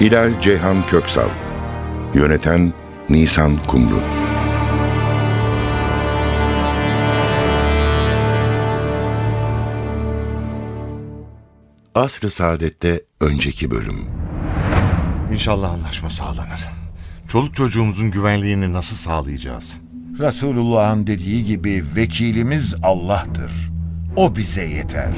Hilal Ceyhan Köksal Yöneten Nisan Kumru Asr-ı Saadet'te önceki bölüm İnşallah anlaşma sağlanır. Çoluk çocuğumuzun güvenliğini nasıl sağlayacağız? Resulullah'ın dediği gibi vekilimiz Allah'tır. O bize yeter.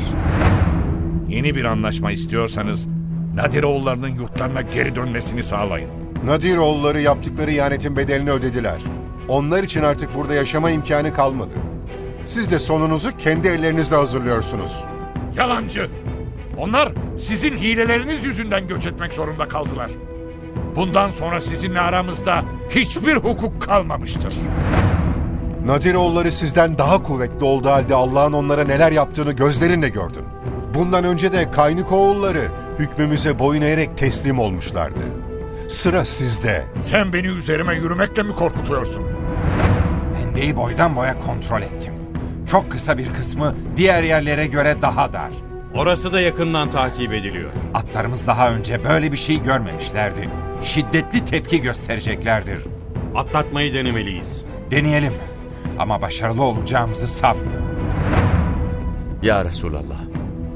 Yeni bir anlaşma istiyorsanız Nadiroğullarının yurtlarına geri dönmesini sağlayın. Nadiroğulları yaptıkları ihanetin bedelini ödediler. Onlar için artık burada yaşama imkanı kalmadı. Siz de sonunuzu kendi ellerinizle hazırlıyorsunuz. Yalancı! Onlar sizin hileleriniz yüzünden göç etmek zorunda kaldılar. Bundan sonra sizinle aramızda hiçbir hukuk kalmamıştır. Nadiroğulları sizden daha kuvvetli olduğu halde Allah'ın onlara neler yaptığını gözlerinle gördün. Bundan önce de Kaynıkoğulları hükmümüze boyun eğerek teslim olmuşlardı. Sıra sizde. Sen beni üzerime yürümekle mi korkutuyorsun? Hendeyi boydan boya kontrol ettim. Çok kısa bir kısmı diğer yerlere göre daha dar. Orası da yakından takip ediliyor. Atlarımız daha önce böyle bir şey görmemişlerdi. Şiddetli tepki göstereceklerdir. Atlatmayı denemeliyiz. Deneyelim. Ama başarılı olacağımızı sanmıyorum. Ya Resulallah.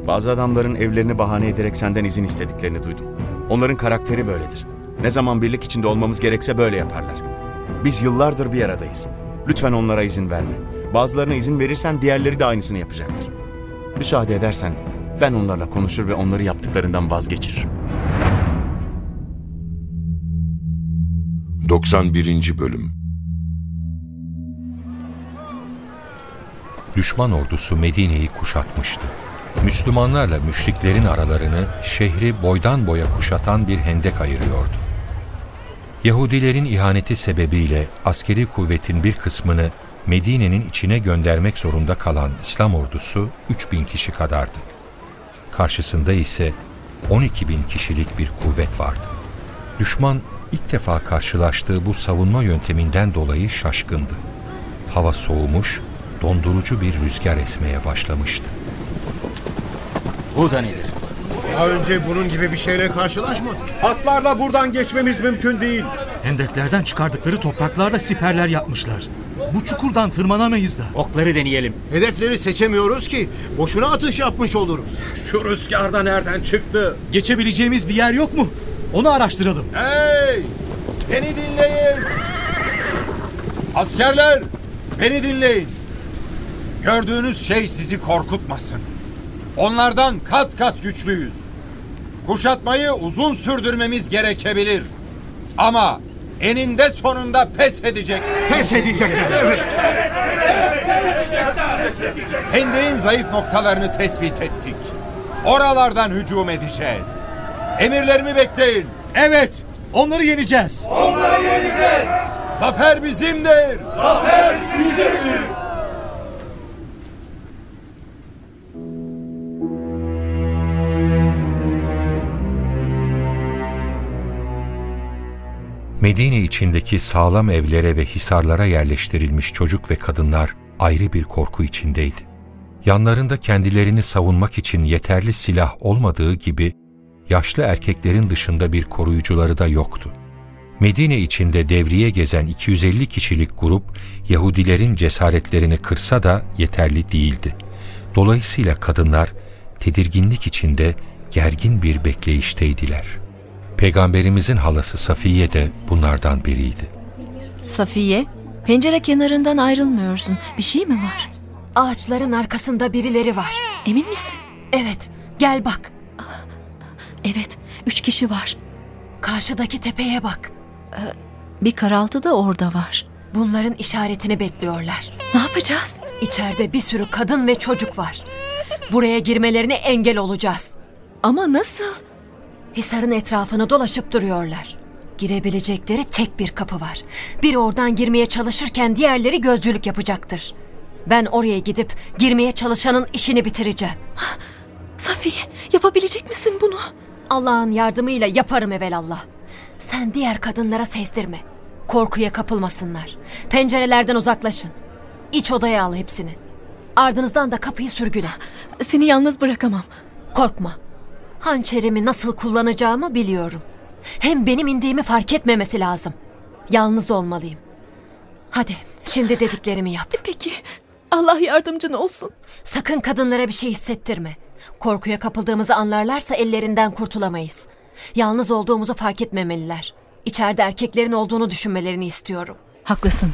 Bazı adamların evlerini bahane ederek senden izin istediklerini duydum. Onların karakteri böyledir. Ne zaman birlik içinde olmamız gerekse böyle yaparlar. Biz yıllardır bir aradayız. Lütfen onlara izin verme. Bazılarına izin verirsen diğerleri de aynısını yapacaktır. Müsaade edersen ben onlarla konuşur ve onları yaptıklarından vazgeçiririm. 91. Bölüm Düşman ordusu Medine'yi kuşatmıştı. Müslümanlarla müşriklerin aralarını şehri boydan boya kuşatan bir hendek ayırıyordu. Yahudilerin ihaneti sebebiyle askeri kuvvetin bir kısmını Medine'nin içine göndermek zorunda kalan İslam ordusu 3000 kişi kadardı. Karşısında ise 12 bin kişilik bir kuvvet vardı. Düşman ilk defa karşılaştığı bu savunma yönteminden dolayı şaşkındı. Hava soğumuş, dondurucu bir rüzgar esmeye başlamıştı. Bu da nedir? Daha önce bunun gibi bir şeyle karşılaşmadık. Atlarla buradan geçmemiz mümkün değil. Hendeklerden çıkardıkları topraklarla siperler yapmışlar. Bu çukurdan tırmanamayız da. Okları deneyelim. Hedefleri seçemiyoruz ki. Boşuna atış yapmış oluruz. Şu rüzgarda nereden çıktı? Geçebileceğimiz bir yer yok mu? Onu araştıralım. Hey! Beni dinleyin. Askerler, beni dinleyin. Gördüğünüz şey sizi korkutmasın. Onlardan kat kat güçlüyüz. Kuşatmayı uzun sürdürmemiz gerekebilir. Ama eninde sonunda pes edecek. Pes edecekler. Evet. Hendeyin zayıf noktalarını tespit ettik. Oralardan hücum edeceğiz. Emirlerimi bekleyin. Evet, onları yeneceğiz. Zafer bizimdir. Medine içindeki sağlam evlere ve hisarlara yerleştirilmiş çocuk ve kadınlar ayrı bir korku içindeydi. Yanlarında kendilerini savunmak için yeterli silah olmadığı gibi yaşlı erkeklerin dışında bir koruyucuları da yoktu. Medine içinde devriye gezen 250 kişilik grup Yahudilerin cesaretlerini kırsa da yeterli değildi. Dolayısıyla kadınlar tedirginlik içinde gergin bir bekleyişteydiler. Peygamberimizin halası Safiye de bunlardan biriydi. Safiye, pencere kenarından ayrılmıyorsun. Bir şey mi var? Ağaçların arkasında birileri var. Emin misin? Evet, gel bak. Evet, üç kişi var. Karşıdaki tepeye bak. Bir karaltı da orada var. Bunların işaretini bekliyorlar. Ne yapacağız? İçeride bir sürü kadın ve çocuk var. Buraya girmelerine engel olacağız. Ama nasıl? Hisarın etrafını dolaşıp duruyorlar. Girebilecekleri tek bir kapı var. Biri oradan girmeye çalışırken diğerleri gözcülük yapacaktır. Ben oraya gidip girmeye çalışanın işini bitireceğim. Safiye yapabilecek misin bunu? Allah'ın yardımıyla yaparım evelallah. Sen diğer kadınlara sezdirme. Korkuya kapılmasınlar. Pencerelerden uzaklaşın. İç odaya al hepsini. Ardınızdan da kapıyı sürgüle. Seni yalnız bırakamam. Korkma. Hançerimi nasıl kullanacağımı biliyorum. Hem benim indiğimi fark etmemesi lazım. Yalnız olmalıyım. Hadi şimdi dediklerimi yap. Peki. Allah yardımcın olsun. Sakın kadınlara bir şey hissettirme. Korkuya kapıldığımızı anlarlarsa ellerinden kurtulamayız. Yalnız olduğumuzu fark etmemeliler. İçeride erkeklerin olduğunu düşünmelerini istiyorum. Haklısın.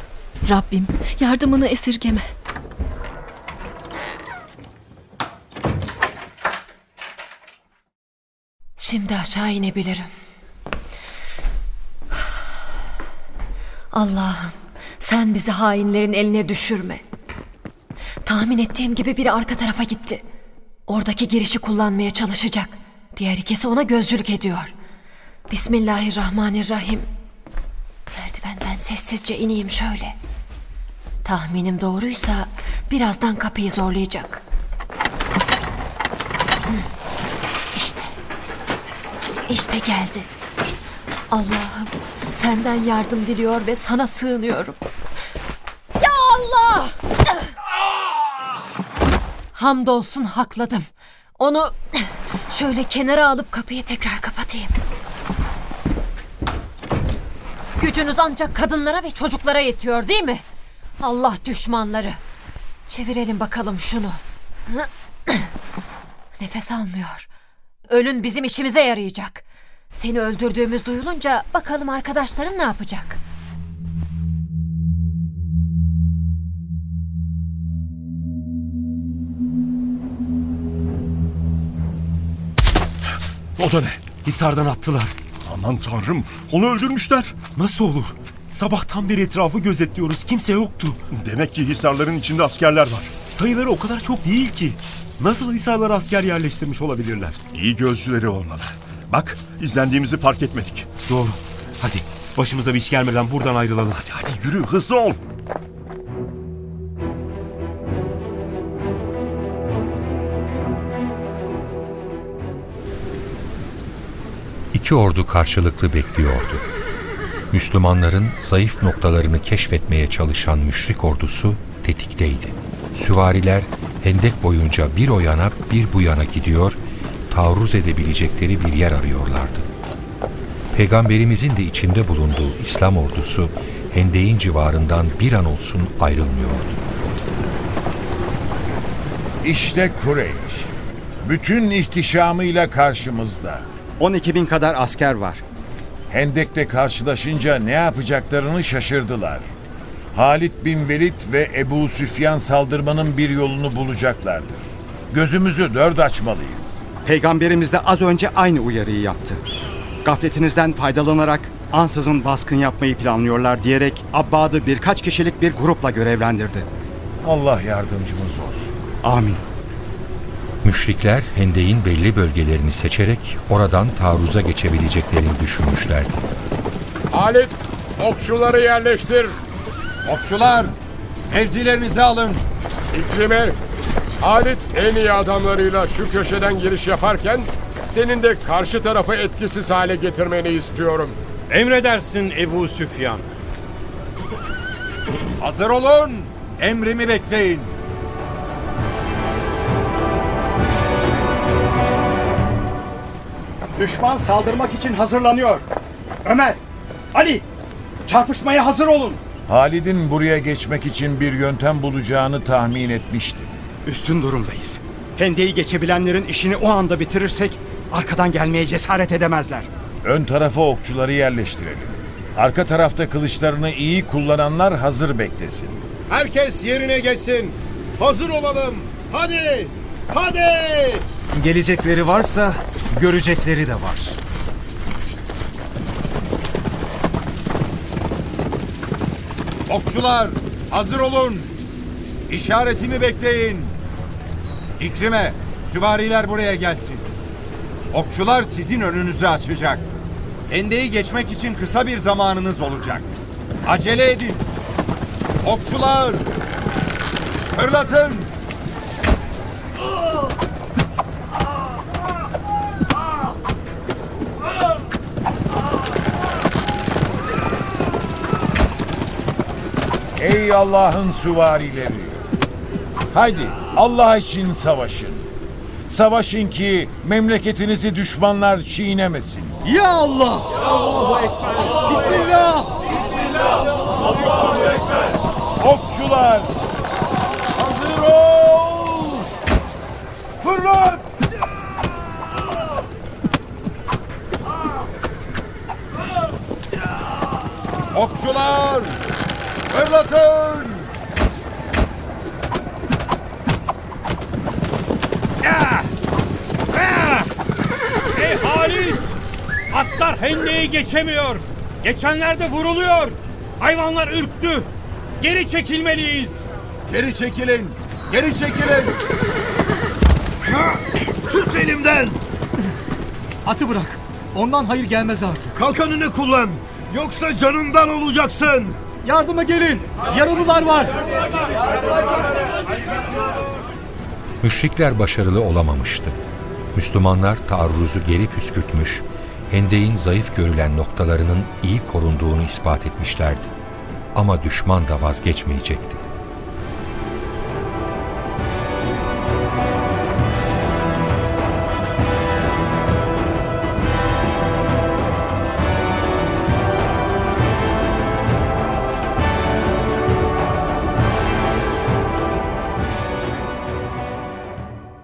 Rabbim yardımını esirgeme. Şimdi aşağı inebilirim. Allah'ım sen bizi hainlerin eline düşürme. Tahmin ettiğim gibi biri arka tarafa gitti. Oradaki girişi kullanmaya çalışacak. Diğer ikisi ona gözcülük ediyor. Bismillahirrahmanirrahim. Merdivenden sessizce ineyim şöyle. Tahminim doğruysa birazdan kapıyı zorlayacak. Hı. İşte. İşte geldi. Allah'ım senden yardım diliyor ve sana sığınıyorum. Ya Allah! Hamdolsun hakladım. Onu şöyle kenara alıp kapıyı tekrar kapatayım. Gücünüz ancak kadınlara ve çocuklara yetiyor değil mi? Allah düşmanları. Çevirelim bakalım şunu. Nefes almıyor. Ölün bizim işimize yarayacak. Seni öldürdüğümüz duyulunca bakalım arkadaşların ne yapacak? O da ne? Hisardan attılar. Aman tanrım onu öldürmüşler. Nasıl olur? Sabahtan beri etrafı gözetliyoruz. Kimse yoktu. Demek ki Hisarların içinde askerler var. Sayıları o kadar çok değil ki. Nasıl Hisarlara asker yerleştirmiş olabilirler? İyi gözcüleri olmalı. Bak izlendiğimizi fark etmedik. Doğru. Hadi başımıza bir iş gelmeden buradan ayrılalım. Hadi hadi yürü hızlı ol. İki ordu karşılıklı bekliyordu. Müslümanların zayıf noktalarını keşfetmeye çalışan müşrik ordusu tetikteydi. Süvariler hendek boyunca bir o yana bir bu yana gidiyor, taarruz edebilecekleri bir yer arıyorlardı. Peygamberimizin de içinde bulunduğu İslam ordusu hendeğin civarından bir an olsun ayrılmıyordu. İşte Kureyş. Bütün ihtişamıyla karşımızda. 12 bin kadar asker var. Hendek'te karşılaşınca ne yapacaklarını şaşırdılar. Halid bin Velid ve Ebu Süfyan saldırmanın bir yolunu bulacaklardır. Gözümüzü dört açmalıyız. Peygamberimiz de az önce aynı uyarıyı yaptı. Gafletinizden faydalanarak ansızın baskın yapmayı planlıyorlar diyerek Abbad'ı birkaç kişilik bir grupla görevlendirdi. Allah yardımcımız olsun. Amin. Müşrikler hendeğin belli bölgelerini seçerek oradan taarruza geçebileceklerini düşünmüşlerdi. Halit, okçuları yerleştir. Okçular, mevzilerinizi alın. İkrime, Halit en iyi adamlarıyla şu köşeden giriş yaparken senin de karşı tarafı etkisiz hale getirmeni istiyorum. Emredersin Ebu Süfyan. Hazır olun. Emrimi bekleyin. Düşman saldırmak için hazırlanıyor. Ömer, Ali, çarpışmaya hazır olun. Halid'in buraya geçmek için bir yöntem bulacağını tahmin etmiştim. Üstün durumdayız. Hendeyi geçebilenlerin işini o anda bitirirsek arkadan gelmeye cesaret edemezler. Ön tarafa okçuları yerleştirelim. Arka tarafta kılıçlarını iyi kullananlar hazır beklesin. Herkes yerine geçsin. Hazır olalım. Hadi! Hadi! Gelecekleri varsa görecekleri de var. Okçular, hazır olun. İşaretimi bekleyin. İkrime, süvariler buraya gelsin. Okçular sizin önünüzü açacak. Hendeyi geçmek için kısa bir zamanınız olacak. Acele edin. Okçular! Fırlatın! Ey Allah'ın süvarileri! Haydi Allah için savaşın. Savaşın ki memleketinizi düşmanlar çiğnemesin. Ya Allah! Bismillah! Okçular! Hazır ol! Fırlat! Okçular! Fırlatın! Ey Halit! Atlar hendeyi geçemiyor. Geçenler de vuruluyor. Hayvanlar ürktü. Geri çekilmeliyiz. Geri çekilin! Geri çekilin! Tut elimden! Atı bırak. Ondan hayır gelmez artık. Kalkanını kullan. Yoksa canından olacaksın. Yardıma gelin. Yaralılar var. Müşrikler başarılı olamamıştı. Müslümanlar taarruzu geri püskürtmüş, hendeğin zayıf görülen noktalarının iyi korunduğunu ispat etmişlerdi. Ama düşman da vazgeçmeyecekti.